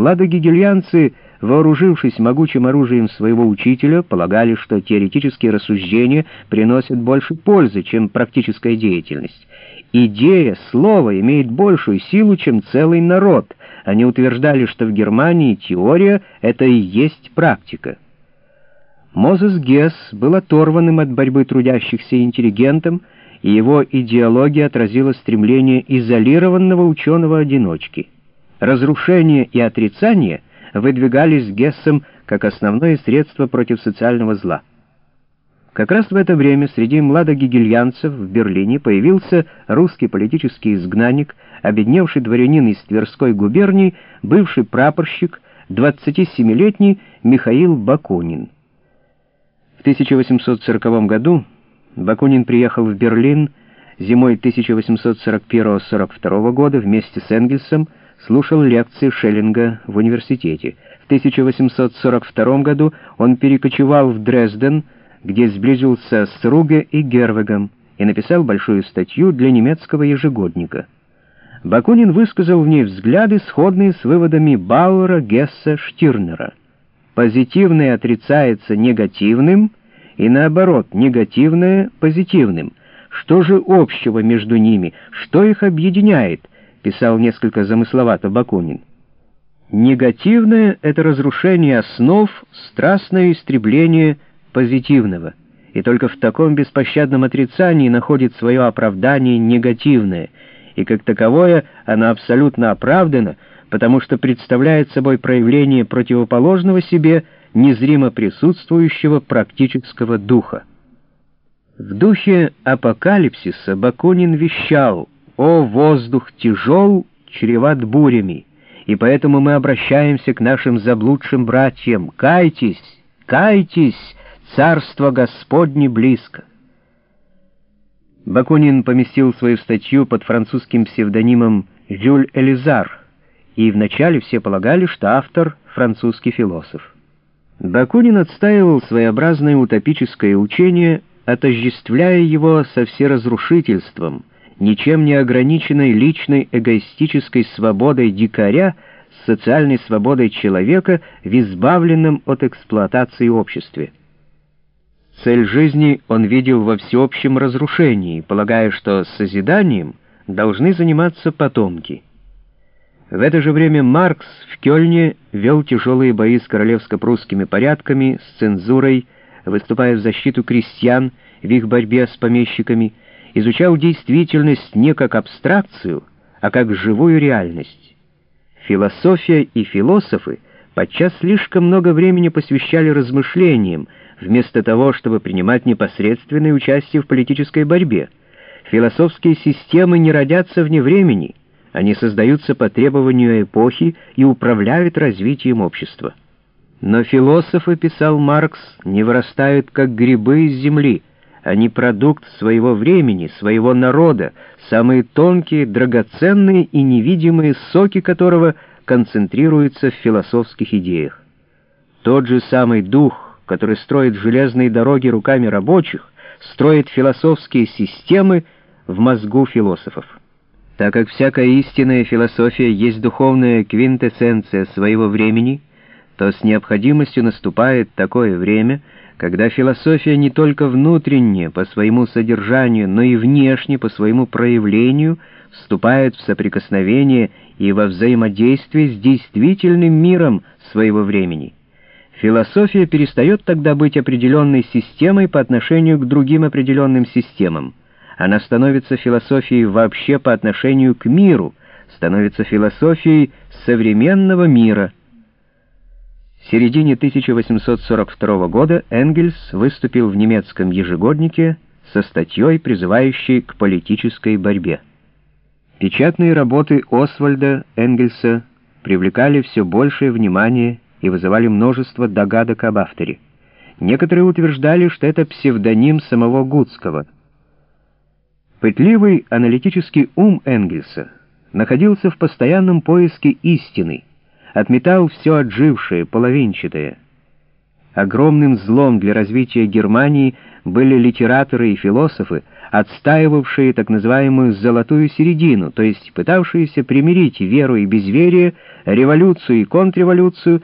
Младогигельянцы, вооружившись могучим оружием своего учителя, полагали, что теоретические рассуждения приносят больше пользы, чем практическая деятельность. Идея, слово имеет большую силу, чем целый народ. Они утверждали, что в Германии теория — это и есть практика. Мозес Гесс был оторванным от борьбы трудящихся интеллигентом, и его идеология отразила стремление изолированного ученого-одиночки. Разрушение и отрицание выдвигались Гессом как основное средство против социального зла. Как раз в это время среди младогигельянцев в Берлине появился русский политический изгнанник, обедневший дворянин из Тверской губернии, бывший прапорщик, 27-летний Михаил Бакунин. В 1840 году Бакунин приехал в Берлин зимой 1841-42 года вместе с Энгельсом, слушал лекции Шеллинга в университете. В 1842 году он перекочевал в Дрезден, где сблизился с Руге и Гервегом и написал большую статью для немецкого ежегодника. Бакунин высказал в ней взгляды, сходные с выводами Бауэра, Гесса, Штирнера позитивное отрицается негативным, и наоборот, негативное — позитивным. Что же общего между ними? Что их объединяет? Писал несколько замысловато Бакунин. Негативное — это разрушение основ, страстное истребление позитивного. И только в таком беспощадном отрицании находит свое оправдание негативное, и как таковое оно абсолютно оправдано — потому что представляет собой проявление противоположного себе, незримо присутствующего практического духа. В духе апокалипсиса Бакунин вещал «О, воздух тяжел, чреват бурями, и поэтому мы обращаемся к нашим заблудшим братьям. Кайтесь, кайтесь, царство Господне близко». Бакунин поместил свою статью под французским псевдонимом «Жюль Элизар», и вначале все полагали, что автор — французский философ. Бакунин отстаивал своеобразное утопическое учение, отождествляя его со всеразрушительством, ничем не ограниченной личной эгоистической свободой дикаря с социальной свободой человека в избавленном от эксплуатации обществе. Цель жизни он видел во всеобщем разрушении, полагая, что созиданием должны заниматься потомки — в это же время Маркс в Кёльне вел тяжелые бои с королевско-прусскими порядками, с цензурой, выступая в защиту крестьян в их борьбе с помещиками, изучал действительность не как абстракцию, а как живую реальность. Философия и философы подчас слишком много времени посвящали размышлениям, вместо того, чтобы принимать непосредственное участие в политической борьбе. Философские системы не родятся вне времени — они создаются по требованию эпохи и управляют развитием общества. Но философы, писал Маркс, не вырастают как грибы из земли. Они продукт своего времени, своего народа, самые тонкие, драгоценные и невидимые соки которого концентрируются в философских идеях. Тот же самый дух, который строит железные дороги руками рабочих, строит философские системы в мозгу философов. Так как всякая истинная философия есть духовная квинтэссенция своего времени, то с необходимостью наступает такое время, когда философия не только внутренне по своему содержанию, но и внешне по своему проявлению вступает в соприкосновение и во взаимодействие с действительным миром своего времени. Философия перестает тогда быть определенной системой по отношению к другим определенным системам она становится философией вообще по отношению к миру, становится философией современного мира. В середине 1842 года Энгельс выступил в немецком ежегоднике со статьей, призывающей к политической борьбе. Печатные работы Освальда Энгельса привлекали все большее внимание и вызывали множество догадок об авторе. Некоторые утверждали, что это псевдоним самого Гудского — Пытливый аналитический ум Энгельса находился в постоянном поиске истины, отметал все отжившее, половинчатое. Огромным злом для развития Германии были литераторы и философы, отстаивавшие так называемую «золотую середину», то есть пытавшиеся примирить веру и безверие, революцию и контрреволюцию,